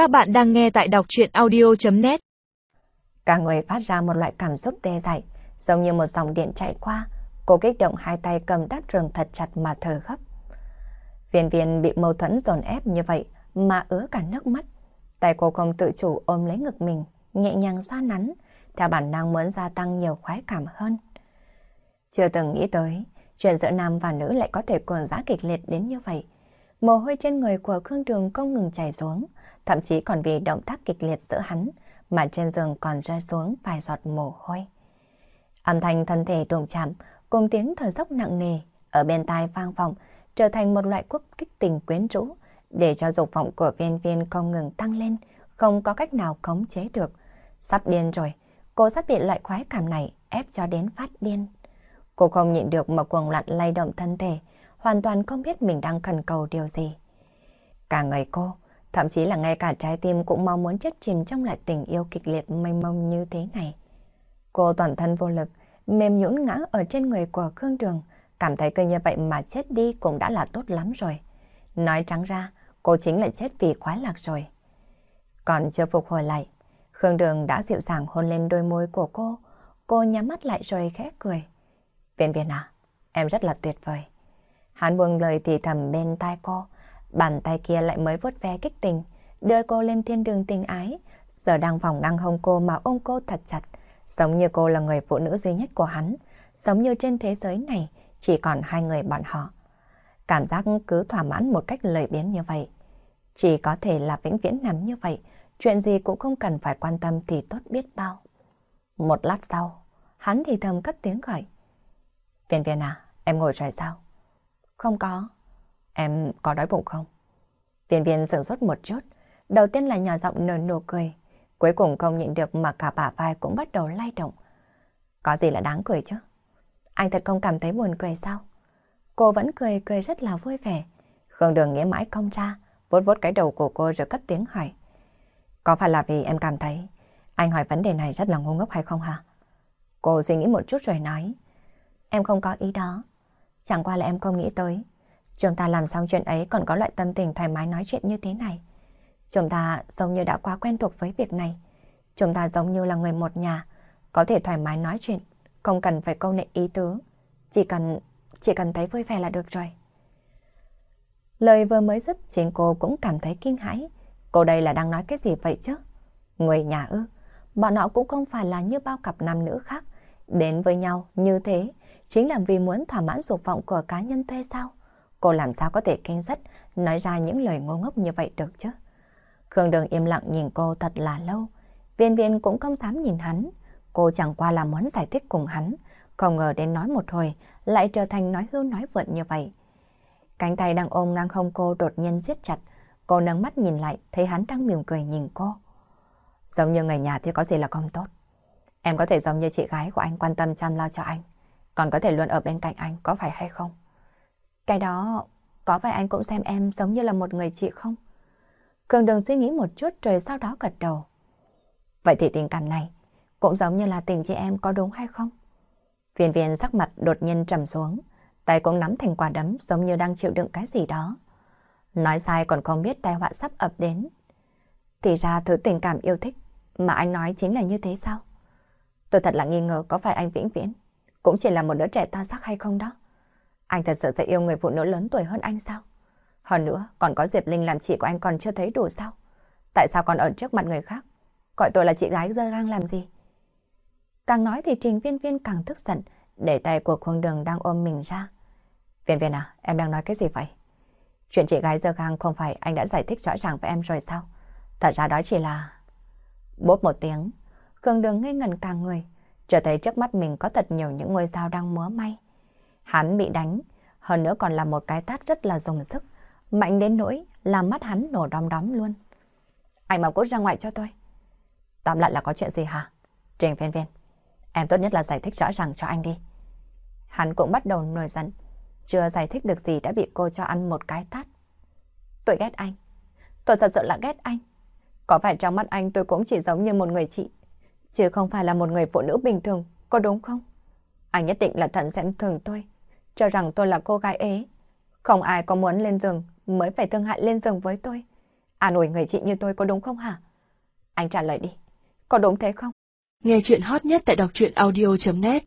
Các bạn đang nghe tại đọc chuyện audio.net Cả người phát ra một loại cảm xúc tê dại, giống như một dòng điện chạy qua. Cô kích động hai tay cầm đắt rừng thật chặt mà thở gấp. Viên viên bị mâu thuẫn dồn ép như vậy mà ứa cả nước mắt. Tay cô không tự chủ ôm lấy ngực mình, nhẹ nhàng xoa nắn, theo bản năng muốn gia tăng nhiều khoái cảm hơn. Chưa từng nghĩ tới, chuyện giữa nam và nữ lại có thể cuồng giá kịch liệt đến như vậy. Mồ hôi trên người của Khương Trường không ngừng chảy xuống, thậm chí còn vì động tác kịch liệt giữa hắn, mà trên giường còn rơi xuống vài giọt mồ hôi. Âm thanh thân thể đụng chạm, cùng tiếng thở dốc nặng nề, ở bên tai vang vọng, trở thành một loại quốc kích tình quyến rũ, để cho dục vọng của viên viên không ngừng tăng lên, không có cách nào khống chế được. Sắp điên rồi, cô sắp bị loại khoái cảm này ép cho đến phát điên. Cô không nhịn được mà cuồng loạn lay động thân thể, hoàn toàn không biết mình đang cần cầu điều gì. Cả người cô, thậm chí là ngay cả trái tim cũng mong muốn chết chìm trong lại tình yêu kịch liệt mênh mông như thế này. Cô toàn thân vô lực, mềm nhũn ngã ở trên người của Khương Đường, cảm thấy cứ như vậy mà chết đi cũng đã là tốt lắm rồi. Nói trắng ra, cô chính là chết vì khoái lạc rồi. Còn chưa phục hồi lại, Khương Đường đã dịu dàng hôn lên đôi môi của cô. Cô nhắm mắt lại rồi khẽ cười. Viên viên à, em rất là tuyệt vời. Hắn buông lời thì thầm bên tai cô, bàn tay kia lại mới vuốt ve kích tình, đưa cô lên thiên đường tình ái, giờ đang vòng ngang hông cô mà ôm cô thật chặt, giống như cô là người phụ nữ duy nhất của hắn, giống như trên thế giới này chỉ còn hai người bọn họ. Cảm giác cứ thỏa mãn một cách lời biến như vậy. Chỉ có thể là vĩnh viễn nằm như vậy, chuyện gì cũng không cần phải quan tâm thì tốt biết bao. Một lát sau, hắn thì thầm cất tiếng gọi. Viên viên à, em ngồi rồi sao? Không có. Em có đói bụng không? Viên viên sửng sốt một chút. Đầu tiên là nhỏ giọng nở nụ cười. Cuối cùng không nhịn được mà cả bả vai cũng bắt đầu lay động. Có gì là đáng cười chứ? Anh thật không cảm thấy buồn cười sao? Cô vẫn cười cười rất là vui vẻ. Khương Đường nghĩa mãi không ra, vuốt vuốt cái đầu của cô rồi cất tiếng hỏi. Có phải là vì em cảm thấy anh hỏi vấn đề này rất là ngu ngốc hay không hả? Cô suy nghĩ một chút rồi nói. Em không có ý đó. Chẳng qua là em không nghĩ tới. Chúng ta làm xong chuyện ấy còn có loại tâm tình thoải mái nói chuyện như thế này. Chúng ta giống như đã quá quen thuộc với việc này. Chúng ta giống như là người một nhà, có thể thoải mái nói chuyện, không cần phải câu nệ ý tứ. Chỉ cần, chỉ cần thấy vui vẻ là được rồi. Lời vừa mới dứt, chính cô cũng cảm thấy kinh hãi. Cô đây là đang nói cái gì vậy chứ? Người nhà ư? Bọn họ cũng không phải là như bao cặp nam nữ khác. Đến với nhau như thế, chính là vì muốn thỏa mãn dục vọng của cá nhân thuê sao? Cô làm sao có thể kinh xuất, nói ra những lời ngô ngốc như vậy được chứ? Khương Đường im lặng nhìn cô thật là lâu. Viên viên cũng không dám nhìn hắn. Cô chẳng qua là muốn giải thích cùng hắn. Không ngờ đến nói một hồi, lại trở thành nói hưu nói vượn như vậy. Cánh tay đang ôm ngang không cô đột nhiên siết chặt. Cô nâng mắt nhìn lại, thấy hắn đang mỉm cười nhìn cô. Giống như người nhà thì có gì là không tốt. Em có thể giống như chị gái của anh quan tâm chăm lo cho anh. Còn có thể luôn ở bên cạnh anh, có phải hay không? Cái đó, có phải anh cũng xem em giống như là một người chị không? Cường đừng suy nghĩ một chút rồi sau đó gật đầu. Vậy thì tình cảm này cũng giống như là tình chị em có đúng hay không? Viên viên sắc mặt đột nhiên trầm xuống, tay cũng nắm thành quả đấm giống như đang chịu đựng cái gì đó. Nói sai còn không biết tai họa sắp ập đến. Thì ra thứ tình cảm yêu thích mà anh nói chính là như thế sao? Tôi thật là nghi ngờ có phải anh vĩnh viễn cũng chỉ là một đứa trẻ to xác hay không đó. Anh thật sự sẽ yêu người phụ nữ lớn tuổi hơn anh sao? Hơn nữa, còn có Diệp Linh làm chị của anh còn chưa thấy đủ sao? Tại sao còn ở trước mặt người khác? Gọi tôi là chị gái dơ gang làm gì? Càng nói thì Trình Viên Viên càng tức giận, để tay của Khuông Đường đang ôm mình ra. Viên Viên à, em đang nói cái gì vậy? Chuyện chị gái dơ gang không phải anh đã giải thích rõ ràng với em rồi sao? Thật ra đó chỉ là... Bốp một tiếng, Khương Đường ngây ngần càng người, trở thấy trước mắt mình có thật nhiều những ngôi sao đang múa may. Hắn bị đánh, hơn nữa còn là một cái tát rất là dùng sức, mạnh đến nỗi làm mắt hắn nổ đom đóm luôn. Anh mau cút ra ngoài cho tôi. Tóm lại là có chuyện gì hả? Trình viên viên, em tốt nhất là giải thích rõ ràng cho anh đi. Hắn cũng bắt đầu nổi giận, chưa giải thích được gì đã bị cô cho ăn một cái tát. Tôi ghét anh, tôi thật sự là ghét anh. Có phải trong mắt anh tôi cũng chỉ giống như một người chị, chứ không phải là một người phụ nữ bình thường, có đúng không? Anh nhất định là thận xem thường tôi, cho rằng tôi là cô gái ế. Không ai có muốn lên giường mới phải thương hại lên giường với tôi. An ủi người chị như tôi có đúng không hả? Anh trả lời đi, có đúng thế không? Nghe chuyện hot nhất tại đọc truyện audio.net